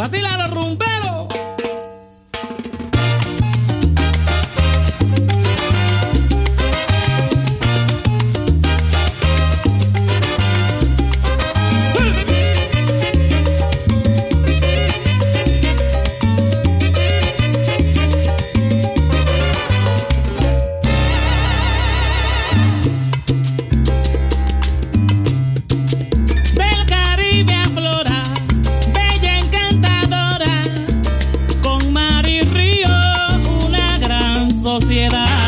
Vacilaron sociedad.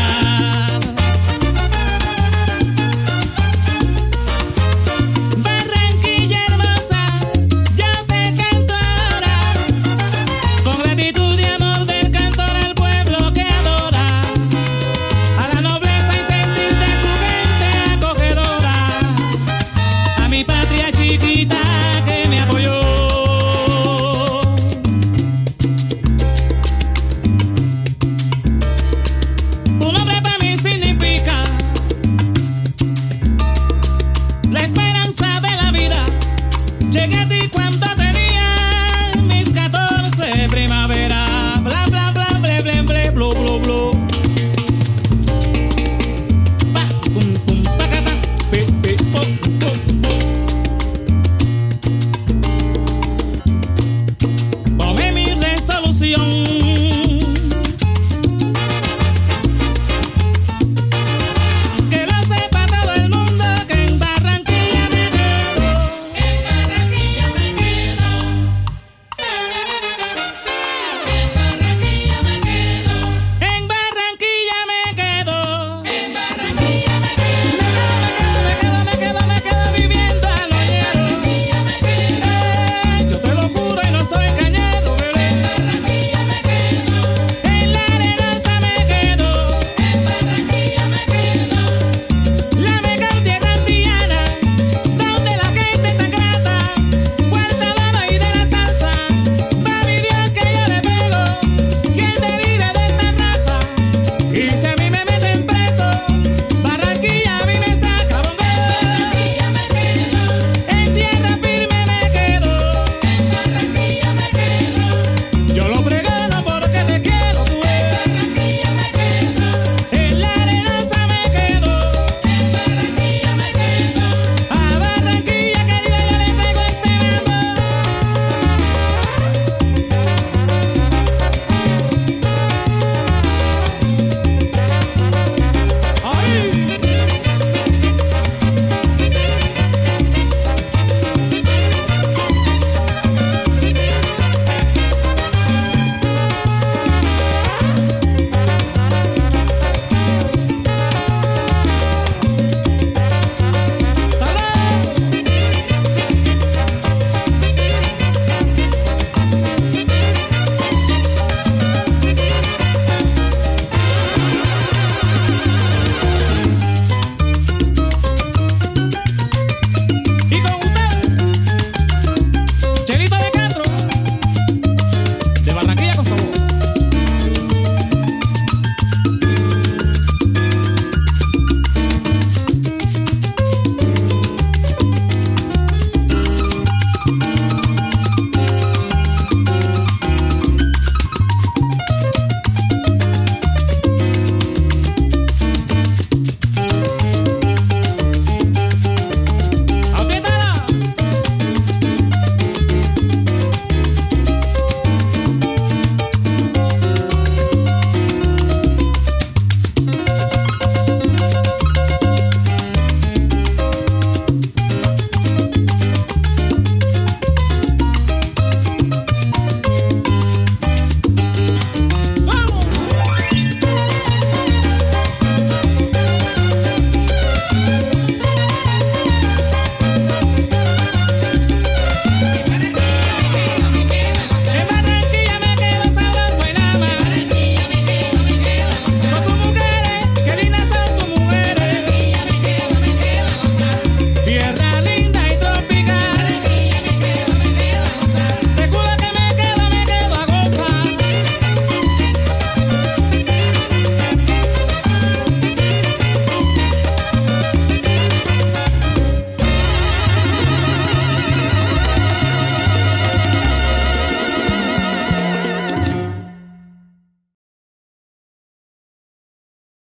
चली तो